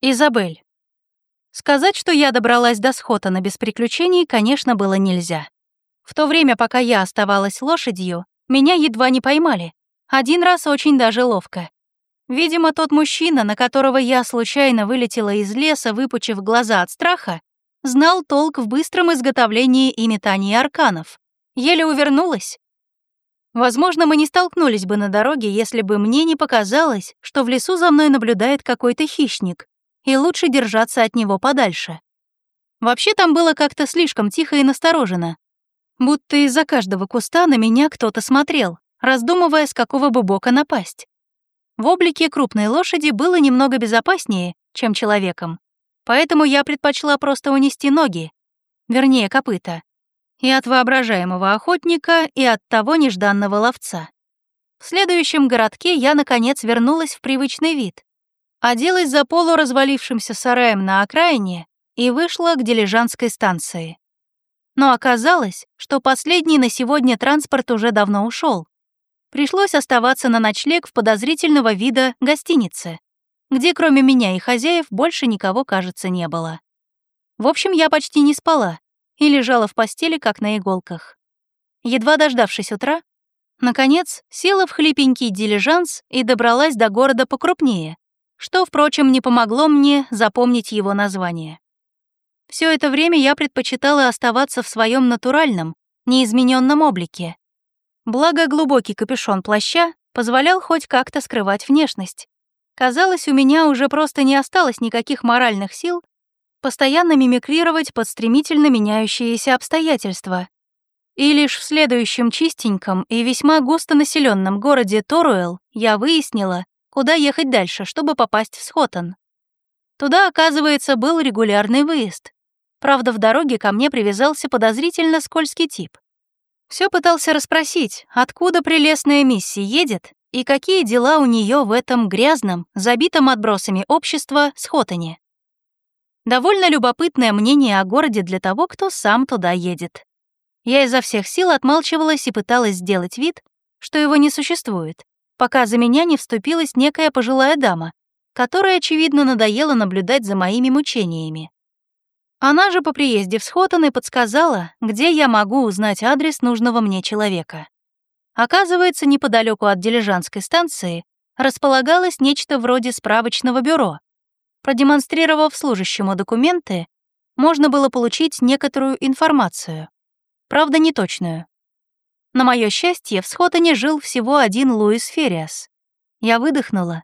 Изабель. Сказать, что я добралась до Схотана без приключений, конечно, было нельзя. В то время, пока я оставалась лошадью, меня едва не поймали. Один раз очень даже ловко. Видимо, тот мужчина, на которого я случайно вылетела из леса, выпучив глаза от страха, знал толк в быстром изготовлении и метании арканов. Еле увернулась. Возможно, мы не столкнулись бы на дороге, если бы мне не показалось, что в лесу за мной наблюдает какой-то хищник, и лучше держаться от него подальше. Вообще там было как-то слишком тихо и насторожено. Будто из-за каждого куста на меня кто-то смотрел, раздумывая, с какого бы бока напасть. В облике крупной лошади было немного безопаснее, чем человеком, поэтому я предпочла просто унести ноги, вернее, копыта, и от воображаемого охотника, и от того нежданного ловца. В следующем городке я, наконец, вернулась в привычный вид, оделась за полуразвалившимся сараем на окраине и вышла к дилижанской станции. Но оказалось, что последний на сегодня транспорт уже давно ушел. Пришлось оставаться на ночлег в подозрительного вида гостинице, где кроме меня и хозяев больше никого, кажется, не было. В общем, я почти не спала и лежала в постели, как на иголках. Едва дождавшись утра, наконец села в хлипенький дилижанс и добралась до города покрупнее, что, впрочем, не помогло мне запомнить его название. Все это время я предпочитала оставаться в своем натуральном, неизмененном облике. Благо, глубокий капюшон плаща позволял хоть как-то скрывать внешность. Казалось, у меня уже просто не осталось никаких моральных сил постоянно мимикрировать под стремительно меняющиеся обстоятельства. И лишь в следующем чистеньком и весьма густонаселенном городе Торуэл я выяснила, куда ехать дальше, чтобы попасть в Схотон. Туда, оказывается, был регулярный выезд. Правда, в дороге ко мне привязался подозрительно скользкий тип. Все пытался расспросить, откуда прелестная Мисси едет и какие дела у нее в этом грязном, забитом отбросами общества Схотоне. Довольно любопытное мнение о городе для того, кто сам туда едет. Я изо всех сил отмалчивалась и пыталась сделать вид, что его не существует пока за меня не вступилась некая пожилая дама, которая, очевидно, надоела наблюдать за моими мучениями. Она же по приезде в Схотон и подсказала, где я могу узнать адрес нужного мне человека. Оказывается, неподалеку от дилижанской станции располагалось нечто вроде справочного бюро. Продемонстрировав служащему документы, можно было получить некоторую информацию, правда, неточную. На мое счастье, в Схотоне жил всего один Луис Фериас. Я выдохнула.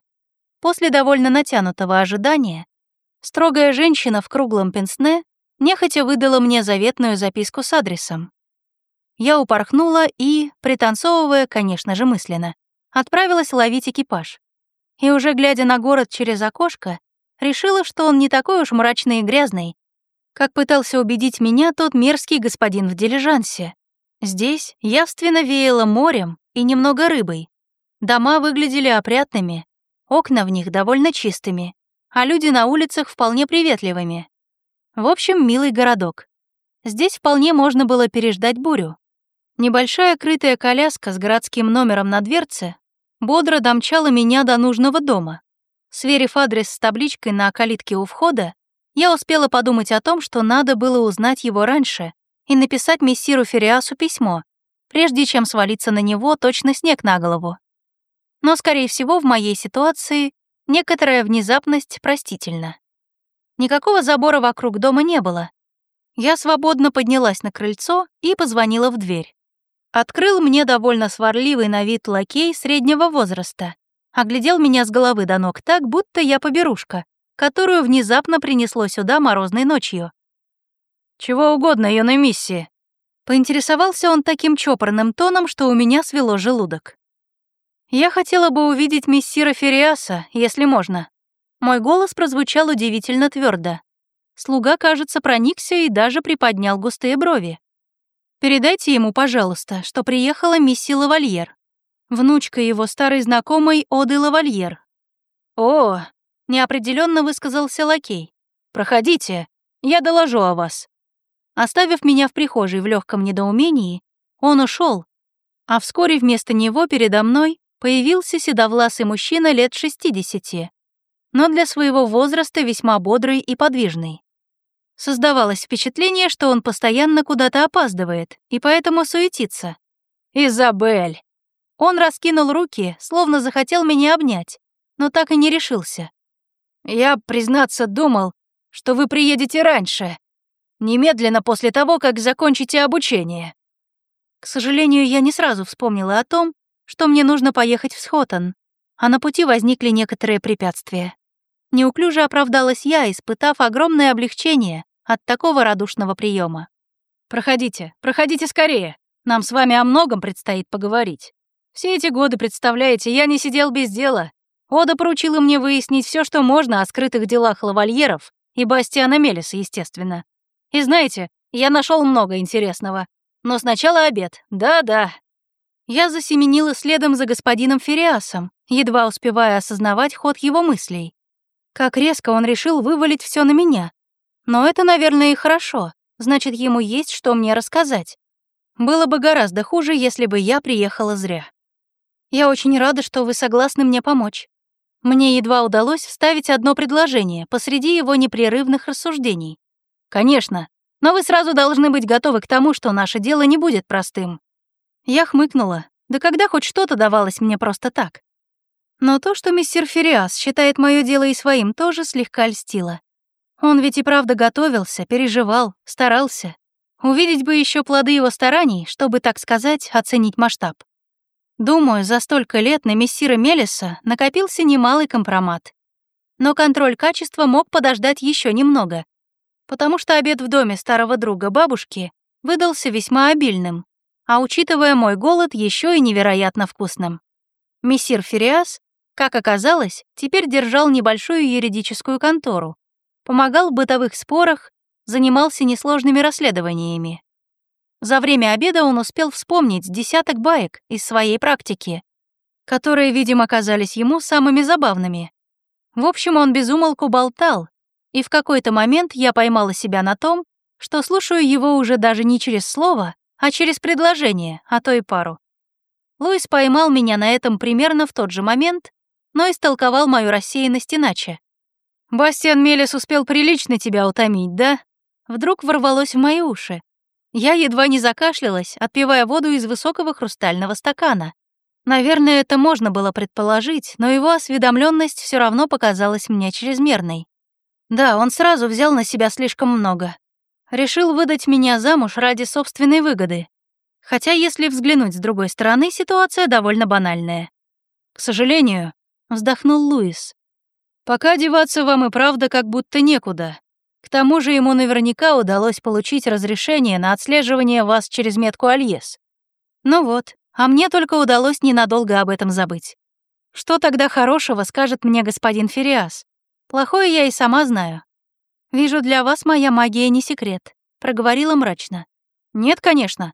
После довольно натянутого ожидания, строгая женщина в круглом пенсне нехотя выдала мне заветную записку с адресом. Я упорхнула и, пританцовывая, конечно же, мысленно, отправилась ловить экипаж. И уже глядя на город через окошко, решила, что он не такой уж мрачный и грязный, как пытался убедить меня тот мерзкий господин в дилижансе. Здесь явственно веяло морем и немного рыбой. Дома выглядели опрятными, окна в них довольно чистыми, а люди на улицах вполне приветливыми. В общем, милый городок. Здесь вполне можно было переждать бурю. Небольшая крытая коляска с городским номером на дверце бодро домчала меня до нужного дома. Сверив адрес с табличкой на калитке у входа, я успела подумать о том, что надо было узнать его раньше и написать мессиру Фериасу письмо, прежде чем свалиться на него точно снег на голову. Но, скорее всего, в моей ситуации некоторая внезапность простительна. Никакого забора вокруг дома не было. Я свободно поднялась на крыльцо и позвонила в дверь. Открыл мне довольно сварливый на вид лакей среднего возраста. Оглядел меня с головы до ног так, будто я поберушка, которую внезапно принесло сюда морозной ночью. Чего угодно, юной миссии. Поинтересовался он таким чопорным тоном, что у меня свело желудок. Я хотела бы увидеть мессира Фериаса, если можно. Мой голос прозвучал удивительно твердо. Слуга, кажется, проникся и даже приподнял густые брови. Передайте ему, пожалуйста, что приехала мисси Лавальер, внучка его старой знакомой Оды Лавальер. О, неопределенно высказался лакей. Проходите, я доложу о вас. Оставив меня в прихожей в легком недоумении, он ушел, а вскоре вместо него передо мной появился седовласый мужчина лет 60. но для своего возраста весьма бодрый и подвижный. Создавалось впечатление, что он постоянно куда-то опаздывает и поэтому суетится. «Изабель!» Он раскинул руки, словно захотел меня обнять, но так и не решился. «Я, признаться, думал, что вы приедете раньше, немедленно после того, как закончите обучение». К сожалению, я не сразу вспомнила о том, что мне нужно поехать в Схотон, а на пути возникли некоторые препятствия. Неуклюже оправдалась я, испытав огромное облегчение от такого радушного приема. «Проходите, проходите скорее. Нам с вами о многом предстоит поговорить. Все эти годы, представляете, я не сидел без дела. Ода поручила мне выяснить все, что можно о скрытых делах лавальеров и Бастиана Мелиса, естественно. И знаете, я нашел много интересного. Но сначала обед. Да-да. Я засеменила следом за господином Фериасом, едва успевая осознавать ход его мыслей. Как резко он решил вывалить все на меня. Но это, наверное, и хорошо. Значит, ему есть что мне рассказать. Было бы гораздо хуже, если бы я приехала зря. Я очень рада, что вы согласны мне помочь. Мне едва удалось вставить одно предложение посреди его непрерывных рассуждений. Конечно, но вы сразу должны быть готовы к тому, что наше дело не будет простым. Я хмыкнула. Да когда хоть что-то давалось мне просто так? Но то, что мистер Фериас считает мое дело и своим, тоже слегка льстило. Он ведь и правда готовился, переживал, старался. Увидеть бы еще плоды его стараний, чтобы, так сказать, оценить масштаб. Думаю, за столько лет на мессира Мелиса накопился немалый компромат. Но контроль качества мог подождать еще немного, потому что обед в доме старого друга бабушки выдался весьма обильным, а учитывая мой голод, еще и невероятно вкусным. Мессир Фериас как оказалось, теперь держал небольшую юридическую контору, помогал в бытовых спорах, занимался несложными расследованиями. За время обеда он успел вспомнить десяток баек из своей практики, которые, видимо, казались ему самыми забавными. В общем, он безумолку болтал, и в какой-то момент я поймала себя на том, что слушаю его уже даже не через слово, а через предложение, а то и пару. Луис поймал меня на этом примерно в тот же момент, но истолковал мою рассеянность иначе. «Бастиан Мелис успел прилично тебя утомить, да?» Вдруг ворвалось в мои уши. Я едва не закашлялась, отпивая воду из высокого хрустального стакана. Наверное, это можно было предположить, но его осведомленность все равно показалась мне чрезмерной. Да, он сразу взял на себя слишком много. Решил выдать меня замуж ради собственной выгоды. Хотя, если взглянуть с другой стороны, ситуация довольно банальная. К сожалению, вздохнул Луис. Пока деваться вам и правда как будто некуда. К тому же ему наверняка удалось получить разрешение на отслеживание вас через метку Альес. Ну вот, а мне только удалось ненадолго об этом забыть. Что тогда хорошего скажет мне господин Фериас? Плохое я и сама знаю. Вижу, для вас моя магия не секрет, проговорила мрачно. Нет, конечно.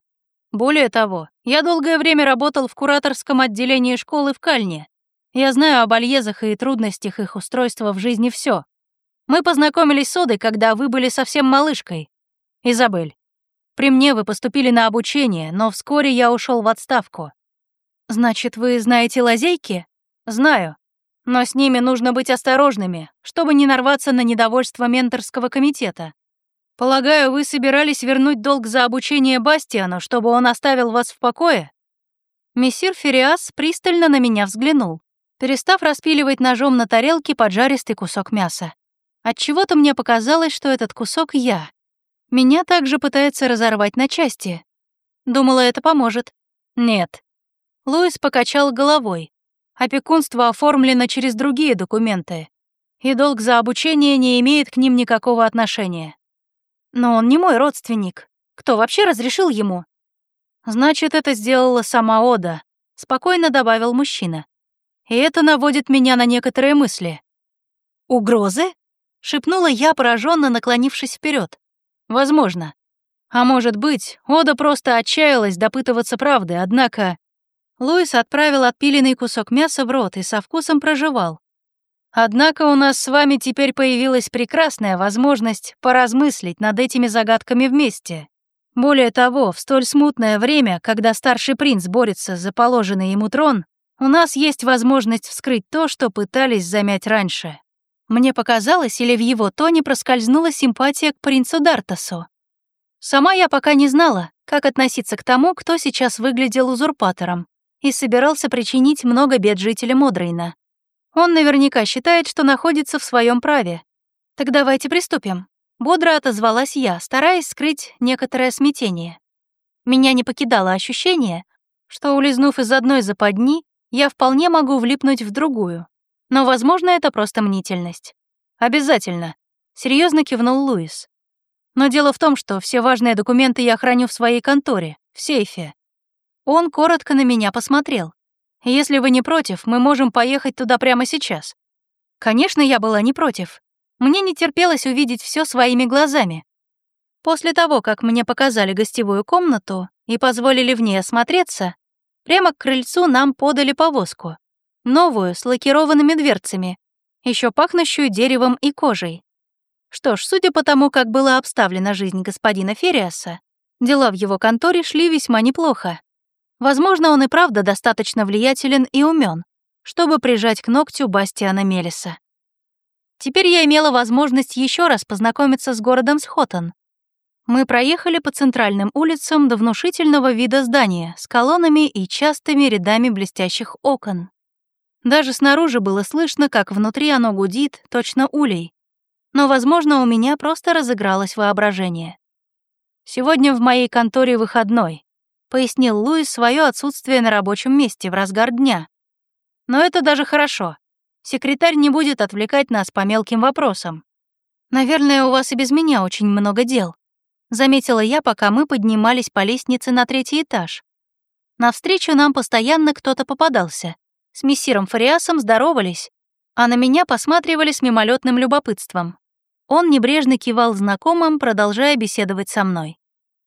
Более того, я долгое время работал в кураторском отделении школы в Кальне. Я знаю об альезах и трудностях их устройства в жизни все. Мы познакомились с Одой, когда вы были совсем малышкой. Изабель, при мне вы поступили на обучение, но вскоре я ушел в отставку. Значит, вы знаете лазейки? Знаю. Но с ними нужно быть осторожными, чтобы не нарваться на недовольство менторского комитета. Полагаю, вы собирались вернуть долг за обучение Бастиану, чтобы он оставил вас в покое? Мессир Фериас пристально на меня взглянул перестав распиливать ножом на тарелке поджаристый кусок мяса. Отчего-то мне показалось, что этот кусок я. Меня также пытается разорвать на части. Думала, это поможет. Нет. Луис покачал головой. Опекунство оформлено через другие документы, и долг за обучение не имеет к ним никакого отношения. Но он не мой родственник. Кто вообще разрешил ему? Значит, это сделала сама Ода, спокойно добавил мужчина и это наводит меня на некоторые мысли. «Угрозы?» — шепнула я, пораженно наклонившись вперед. «Возможно. А может быть, Ода просто отчаялась допытываться правды, однако...» Луис отправил отпиленный кусок мяса в рот и со вкусом проживал. «Однако у нас с вами теперь появилась прекрасная возможность поразмыслить над этими загадками вместе. Более того, в столь смутное время, когда старший принц борется за положенный ему трон, у нас есть возможность вскрыть то, что пытались замять раньше. Мне показалось, или в его тоне проскользнула симпатия к принцу Дартасу. Сама я пока не знала, как относиться к тому, кто сейчас выглядел узурпатором и собирался причинить много бед жителям Одрейна. Он наверняка считает, что находится в своем праве. Так давайте приступим. Бодро отозвалась я, стараясь скрыть некоторое смятение. Меня не покидало ощущение, что, улизнув из одной западни, я вполне могу влипнуть в другую. Но, возможно, это просто мнительность. Обязательно. Серьезно кивнул Луис. Но дело в том, что все важные документы я храню в своей конторе, в сейфе. Он коротко на меня посмотрел. Если вы не против, мы можем поехать туда прямо сейчас. Конечно, я была не против. Мне не терпелось увидеть все своими глазами. После того, как мне показали гостевую комнату и позволили в ней осмотреться, прямо к крыльцу нам подали повозку. Новую, с лакированными дверцами, еще пахнущую деревом и кожей. Что ж, судя по тому, как была обставлена жизнь господина Фериаса, дела в его конторе шли весьма неплохо. Возможно, он и правда достаточно влиятелен и умен, чтобы прижать к ногтю Бастиана Мелиса. Теперь я имела возможность еще раз познакомиться с городом Схотон. Мы проехали по центральным улицам до внушительного вида здания с колоннами и частыми рядами блестящих окон. Даже снаружи было слышно, как внутри оно гудит, точно улей. Но, возможно, у меня просто разыгралось воображение. «Сегодня в моей конторе выходной», — пояснил Луис свое отсутствие на рабочем месте в разгар дня. «Но это даже хорошо. Секретарь не будет отвлекать нас по мелким вопросам. Наверное, у вас и без меня очень много дел», — заметила я, пока мы поднимались по лестнице на третий этаж. Навстречу нам постоянно кто-то попадался. С мессиром Фариасом здоровались, а на меня посматривали с мимолетным любопытством. Он небрежно кивал знакомым, продолжая беседовать со мной.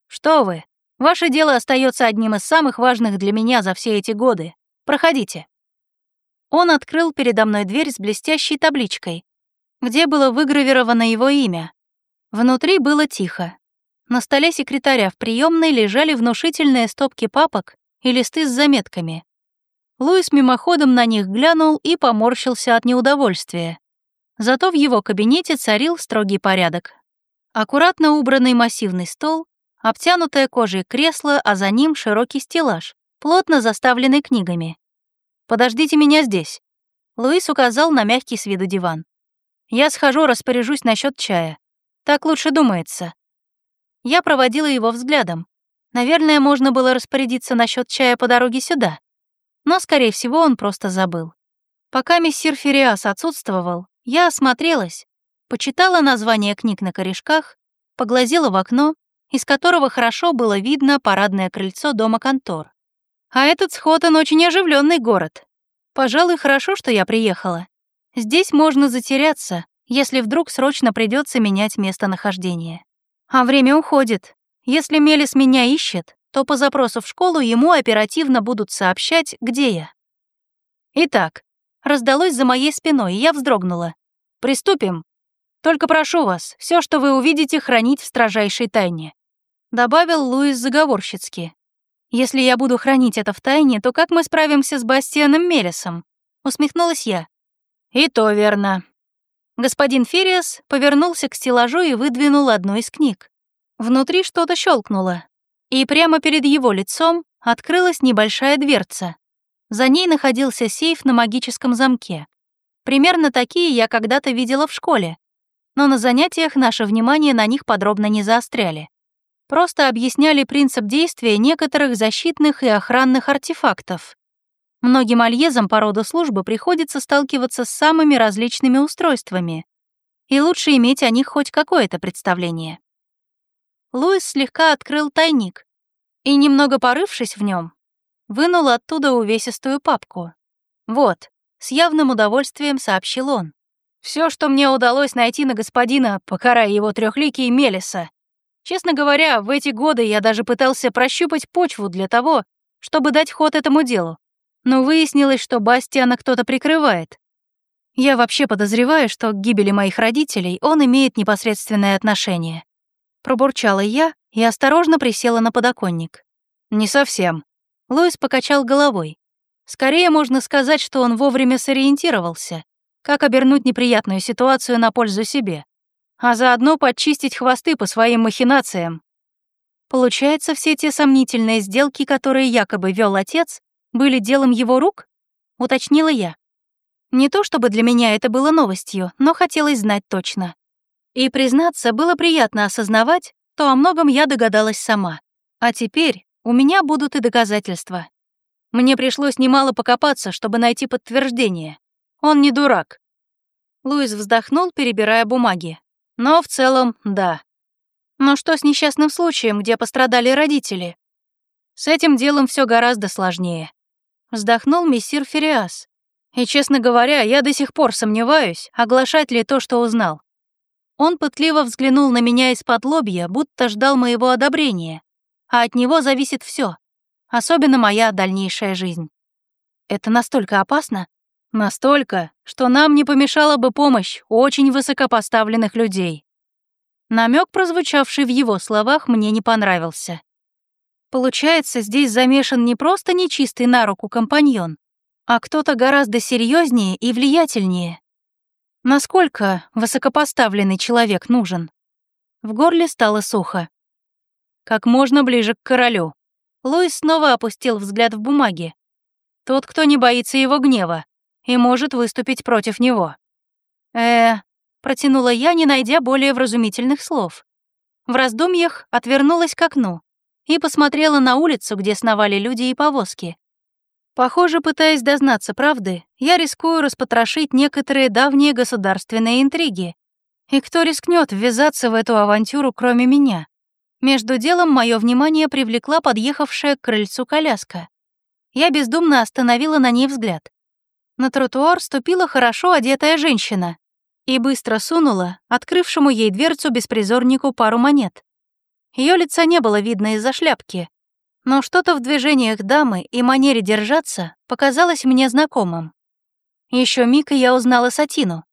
«Что вы? Ваше дело остается одним из самых важных для меня за все эти годы. Проходите». Он открыл передо мной дверь с блестящей табличкой, где было выгравировано его имя. Внутри было тихо. На столе секретаря в приемной лежали внушительные стопки папок и листы с заметками. Луис мимоходом на них глянул и поморщился от неудовольствия. Зато в его кабинете царил строгий порядок. Аккуратно убранный массивный стол, обтянутое кожей кресло, а за ним широкий стеллаж, плотно заставленный книгами. «Подождите меня здесь», — Луис указал на мягкий с виду диван. «Я схожу, распоряжусь насчет чая. Так лучше думается». Я проводила его взглядом. Наверное, можно было распорядиться насчет чая по дороге сюда но, скорее всего, он просто забыл. Пока мессир Фериас отсутствовал, я осмотрелась, почитала названия книг на корешках, поглазела в окно, из которого хорошо было видно парадное крыльцо дома контор. А этот Схотон очень оживленный город. Пожалуй, хорошо, что я приехала. Здесь можно затеряться, если вдруг срочно придется менять местонахождение. А время уходит. Если Мелис меня ищет, то по запросу в школу ему оперативно будут сообщать, где я. Итак, раздалось за моей спиной, и я вздрогнула. «Приступим. Только прошу вас, все, что вы увидите, хранить в строжайшей тайне», добавил Луис заговорщицки. «Если я буду хранить это в тайне, то как мы справимся с Бастианом Мелесом?» усмехнулась я. «И то верно». Господин Фериас повернулся к стеллажу и выдвинул одну из книг. Внутри что-то щелкнуло, и прямо перед его лицом открылась небольшая дверца. За ней находился сейф на магическом замке. Примерно такие я когда-то видела в школе, но на занятиях наше внимание на них подробно не заостряли. Просто объясняли принцип действия некоторых защитных и охранных артефактов. Многим альезам по роду службы приходится сталкиваться с самыми различными устройствами, и лучше иметь о них хоть какое-то представление. Луис слегка открыл тайник и, немного порывшись в нем, вынул оттуда увесистую папку. «Вот», — с явным удовольствием сообщил он. Все, что мне удалось найти на господина, покарая его трехликий Мелиса. Честно говоря, в эти годы я даже пытался прощупать почву для того, чтобы дать ход этому делу. Но выяснилось, что Бастиана кто-то прикрывает. Я вообще подозреваю, что к гибели моих родителей он имеет непосредственное отношение. Пробурчала я и осторожно присела на подоконник. «Не совсем». Луис покачал головой. «Скорее можно сказать, что он вовремя сориентировался как обернуть неприятную ситуацию на пользу себе, а заодно подчистить хвосты по своим махинациям. Получается, все те сомнительные сделки, которые якобы вел отец, были делом его рук? Уточнила я. Не то чтобы для меня это было новостью, но хотелось знать точно. И, признаться, было приятно осознавать, то о многом я догадалась сама. А теперь у меня будут и доказательства. Мне пришлось немало покопаться, чтобы найти подтверждение. Он не дурак. Луис вздохнул, перебирая бумаги. Но в целом, да. Но что с несчастным случаем, где пострадали родители? С этим делом все гораздо сложнее. Вздохнул мессир Фериас. И, честно говоря, я до сих пор сомневаюсь, оглашать ли то, что узнал. Он пытливо взглянул на меня из-под лобья, будто ждал моего одобрения. А от него зависит все, особенно моя дальнейшая жизнь. Это настолько опасно? Настолько, что нам не помешала бы помощь очень высокопоставленных людей. Намек, прозвучавший в его словах, мне не понравился. Получается, здесь замешан не просто нечистый на руку компаньон, а кто-то гораздо серьезнее и влиятельнее. Насколько высокопоставленный человек нужен? В горле стало сухо. Как можно ближе к королю. Луис снова опустил взгляд в бумаги. Тот, кто не боится его гнева и может выступить против него. э протянула я, не найдя более вразумительных слов. В раздумьях отвернулась к окну и посмотрела на улицу, где сновали люди и повозки. Похоже, пытаясь дознаться правды, я рискую распотрошить некоторые давние государственные интриги. И кто рискнет ввязаться в эту авантюру, кроме меня? Между делом мое внимание привлекла подъехавшая к крыльцу коляска. Я бездумно остановила на ней взгляд. На тротуар ступила хорошо одетая женщина и быстро сунула открывшему ей дверцу беспризорнику пару монет. Ее лица не было видно из-за шляпки, но что-то в движениях дамы и манере держаться показалось мне знакомым. Еще миг, и я узнала Сатину.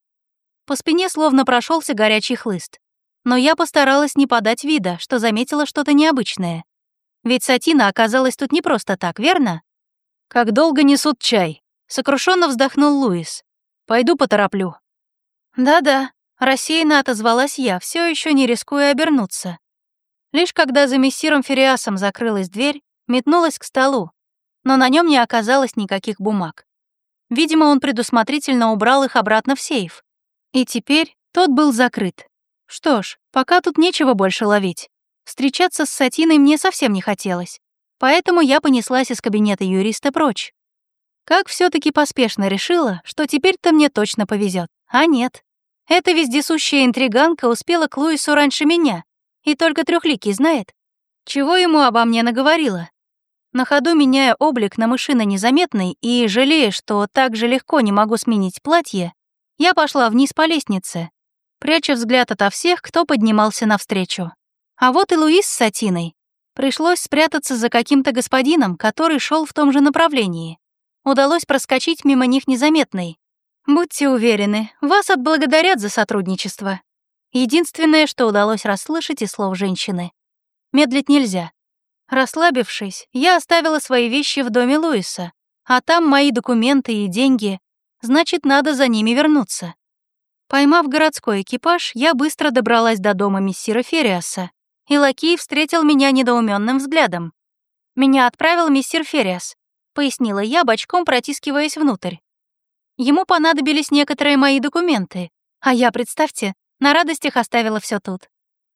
По спине словно прошелся горячий хлыст. Но я постаралась не подать вида, что заметила что-то необычное. Ведь Сатина оказалась тут не просто так, верно? «Как долго несут чай?» — сокрушенно вздохнул Луис. «Пойду потороплю». «Да-да», — рассеянно отозвалась я, все еще не рискуя обернуться. Лишь когда за мессиром Фериасом закрылась дверь, метнулась к столу, но на нем не оказалось никаких бумаг. Видимо, он предусмотрительно убрал их обратно в сейф. И теперь тот был закрыт. Что ж, пока тут нечего больше ловить. Встречаться с Сатиной мне совсем не хотелось, поэтому я понеслась из кабинета юриста прочь. Как все таки поспешно решила, что теперь-то мне точно повезет. А нет. Эта вездесущая интриганка успела к Луису раньше меня и только трехликий знает, чего ему обо мне наговорила. На ходу меняя облик на мышино незаметный и жалея, что так же легко не могу сменить платье, я пошла вниз по лестнице, пряча взгляд ото всех, кто поднимался навстречу. А вот и Луис с Сатиной. Пришлось спрятаться за каким-то господином, который шел в том же направлении. Удалось проскочить мимо них незаметной. Будьте уверены, вас отблагодарят за сотрудничество. Единственное, что удалось расслышать из слов женщины. Медлить нельзя. Расслабившись, я оставила свои вещи в доме Луиса, а там мои документы и деньги, значит, надо за ними вернуться. Поймав городской экипаж, я быстро добралась до дома мессира Фериаса, и лакей встретил меня недоуменным взглядом. «Меня отправил мессир Фериас», — пояснила я, бочком протискиваясь внутрь. Ему понадобились некоторые мои документы, а я, представьте, на радостях оставила все тут.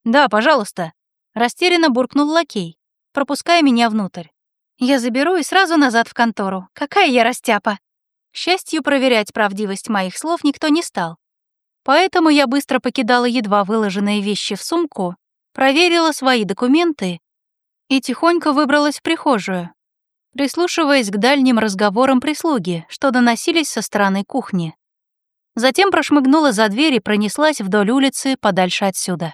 «Да, пожалуйста», — растерянно буркнул лакей, пропуская меня внутрь. «Я заберу и сразу назад в контору. Какая я растяпа!» К счастью, проверять правдивость моих слов никто не стал. Поэтому я быстро покидала едва выложенные вещи в сумку, проверила свои документы и тихонько выбралась в прихожую, прислушиваясь к дальним разговорам прислуги, что доносились со стороны кухни. Затем прошмыгнула за дверь и пронеслась вдоль улицы подальше отсюда.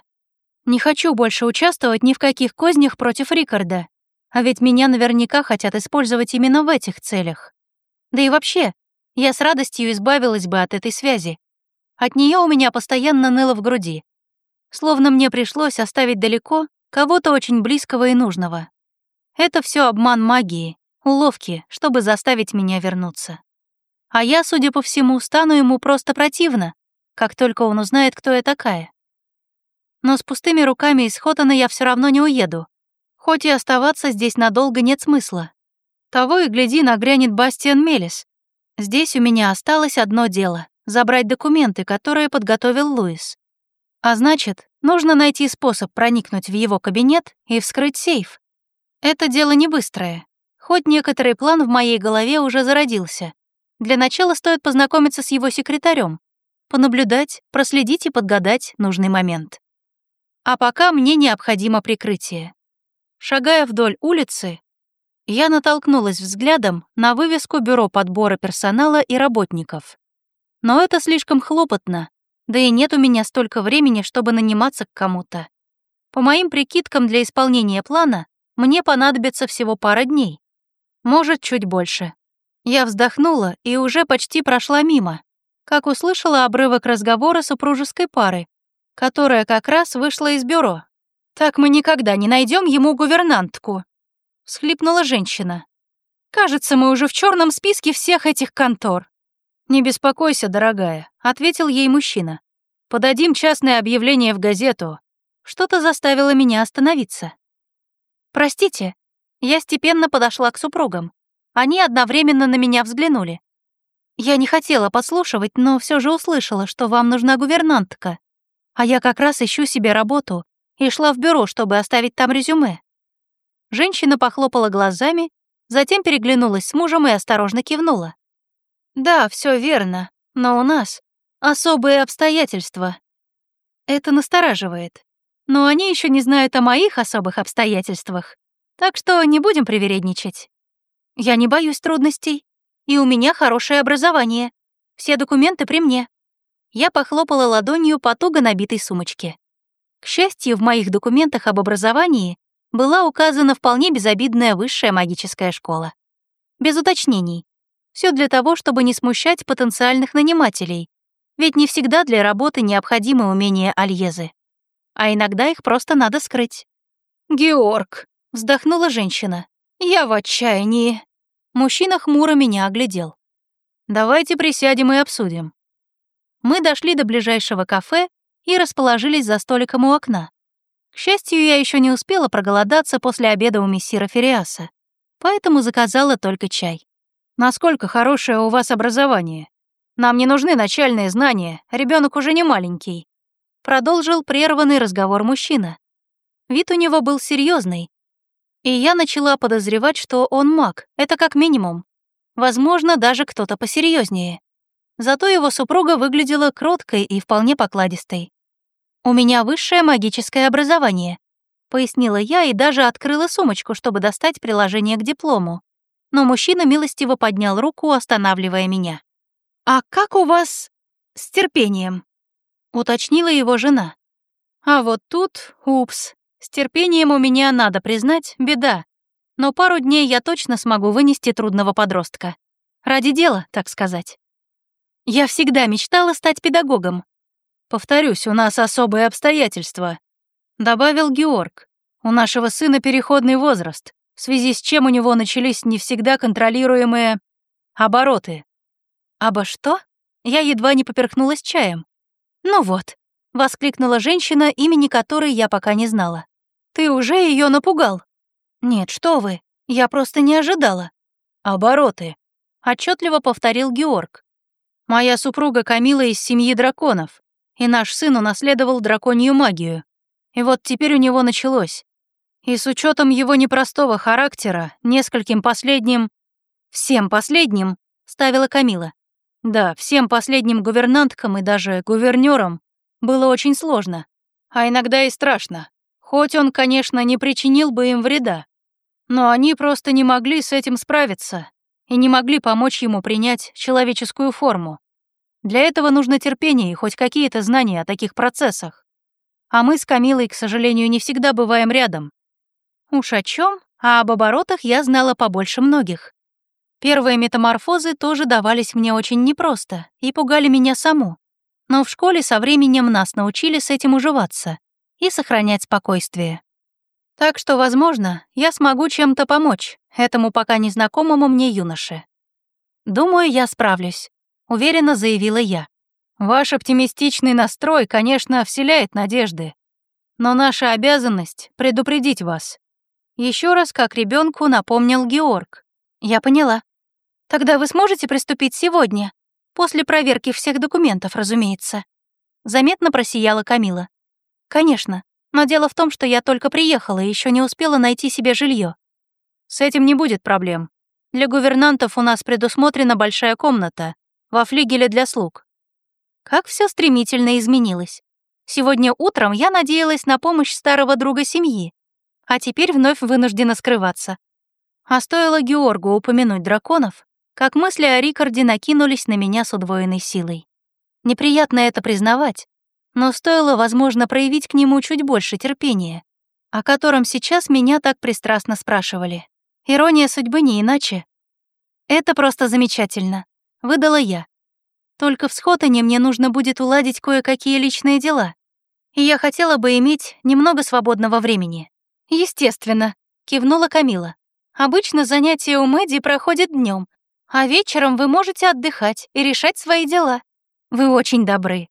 Не хочу больше участвовать ни в каких кознях против Рикарда, а ведь меня наверняка хотят использовать именно в этих целях. Да и вообще, я с радостью избавилась бы от этой связи. От нее у меня постоянно ныло в груди. Словно мне пришлось оставить далеко кого-то очень близкого и нужного. Это все обман магии, уловки, чтобы заставить меня вернуться. А я, судя по всему, стану ему просто противно, как только он узнает, кто я такая. Но с пустыми руками из Хотана я все равно не уеду. Хоть и оставаться здесь надолго нет смысла. Того и гляди, нагрянет Бастиан Мелис. Здесь у меня осталось одно дело — забрать документы, которые подготовил Луис. А значит, нужно найти способ проникнуть в его кабинет и вскрыть сейф. Это дело не быстрое. Хоть некоторый план в моей голове уже зародился. Для начала стоит познакомиться с его секретарем, понаблюдать, проследить и подгадать нужный момент. А пока мне необходимо прикрытие. Шагая вдоль улицы, я натолкнулась взглядом на вывеску Бюро подбора персонала и работников. Но это слишком хлопотно, да и нет у меня столько времени, чтобы наниматься к кому-то. По моим прикидкам, для исполнения плана мне понадобится всего пара дней. Может, чуть больше. Я вздохнула и уже почти прошла мимо, как услышала обрывок разговора супружеской пары, которая как раз вышла из бюро. «Так мы никогда не найдем ему гувернантку», — всхлипнула женщина. «Кажется, мы уже в черном списке всех этих контор». «Не беспокойся, дорогая», — ответил ей мужчина. «Подадим частное объявление в газету». Что-то заставило меня остановиться. «Простите». Я степенно подошла к супругам. Они одновременно на меня взглянули. Я не хотела подслушивать, но все же услышала, что вам нужна гувернантка. А я как раз ищу себе работу и шла в бюро, чтобы оставить там резюме. Женщина похлопала глазами, затем переглянулась с мужем и осторожно кивнула. Да, все верно, но у нас особые обстоятельства. Это настораживает. Но они еще не знают о моих особых обстоятельствах, так что не будем привередничать. Я не боюсь трудностей, и у меня хорошее образование. Все документы при мне. Я похлопала ладонью по туго набитой сумочке. К счастью, в моих документах об образовании была указана вполне безобидная высшая магическая школа. Без уточнений, все для того, чтобы не смущать потенциальных нанимателей, ведь не всегда для работы необходимы умения Альезы. А иногда их просто надо скрыть. «Георг», — вздохнула женщина, — «я в отчаянии». Мужчина хмуро меня оглядел. «Давайте присядем и обсудим». Мы дошли до ближайшего кафе и расположились за столиком у окна. К счастью, я еще не успела проголодаться после обеда у мессира Фериаса, поэтому заказала только чай. Насколько хорошее у вас образование? Нам не нужны начальные знания, ребенок уже не маленький. Продолжил прерванный разговор мужчина. Вид у него был серьезный, и я начала подозревать, что он маг, это как минимум. Возможно, даже кто-то посерьезнее. Зато его супруга выглядела кроткой и вполне покладистой. «У меня высшее магическое образование», — пояснила я и даже открыла сумочку, чтобы достать приложение к диплому но мужчина милостиво поднял руку, останавливая меня. «А как у вас с терпением?» — уточнила его жена. А вот тут, упс, с терпением у меня, надо признать, беда. Но пару дней я точно смогу вынести трудного подростка. Ради дела, так сказать. Я всегда мечтала стать педагогом. Повторюсь, у нас особые обстоятельства. Добавил Георг. У нашего сына переходный возраст в связи с чем у него начались не всегда контролируемые обороты. «Обо что?» Я едва не поперхнулась чаем. «Ну вот», — воскликнула женщина, имени которой я пока не знала. «Ты уже ее напугал?» «Нет, что вы, я просто не ожидала». «Обороты», — отчетливо повторил Георг. «Моя супруга Камила из семьи драконов, и наш сын унаследовал драконью магию. И вот теперь у него началось. И с учетом его непростого характера, нескольким последним... Всем последним, ставила Камила. Да, всем последним гувернанткам и даже гувернёрам было очень сложно, а иногда и страшно. Хоть он, конечно, не причинил бы им вреда, но они просто не могли с этим справиться и не могли помочь ему принять человеческую форму. Для этого нужно терпение и хоть какие-то знания о таких процессах. А мы с Камилой, к сожалению, не всегда бываем рядом. Уж о чем, а об оборотах я знала побольше многих. Первые метаморфозы тоже давались мне очень непросто и пугали меня саму. Но в школе со временем нас научили с этим уживаться и сохранять спокойствие. Так что, возможно, я смогу чем-то помочь этому пока незнакомому мне юноше. «Думаю, я справлюсь», — уверенно заявила я. «Ваш оптимистичный настрой, конечно, вселяет надежды. Но наша обязанность — предупредить вас». Еще раз, как ребенку напомнил Георг. «Я поняла. Тогда вы сможете приступить сегодня, после проверки всех документов, разумеется». Заметно просияла Камила. «Конечно, но дело в том, что я только приехала и еще не успела найти себе жилье. С этим не будет проблем. Для гувернантов у нас предусмотрена большая комната во флигеле для слуг. Как все стремительно изменилось. Сегодня утром я надеялась на помощь старого друга семьи, а теперь вновь вынуждена скрываться. А стоило Георгу упомянуть драконов, как мысли о Рикарде накинулись на меня с удвоенной силой. Неприятно это признавать, но стоило, возможно, проявить к нему чуть больше терпения, о котором сейчас меня так пристрастно спрашивали. Ирония судьбы не иначе. Это просто замечательно, выдала я. Только в Схотоне мне нужно будет уладить кое-какие личные дела, и я хотела бы иметь немного свободного времени. Естественно, кивнула Камила. Обычно занятия у Мэдди проходят днем, а вечером вы можете отдыхать и решать свои дела. Вы очень добры.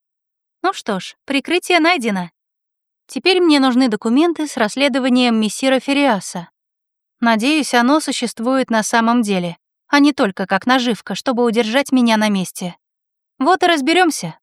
Ну что ж, прикрытие найдено. Теперь мне нужны документы с расследованием мессира Фериаса. Надеюсь, оно существует на самом деле, а не только как наживка, чтобы удержать меня на месте. Вот и разберемся,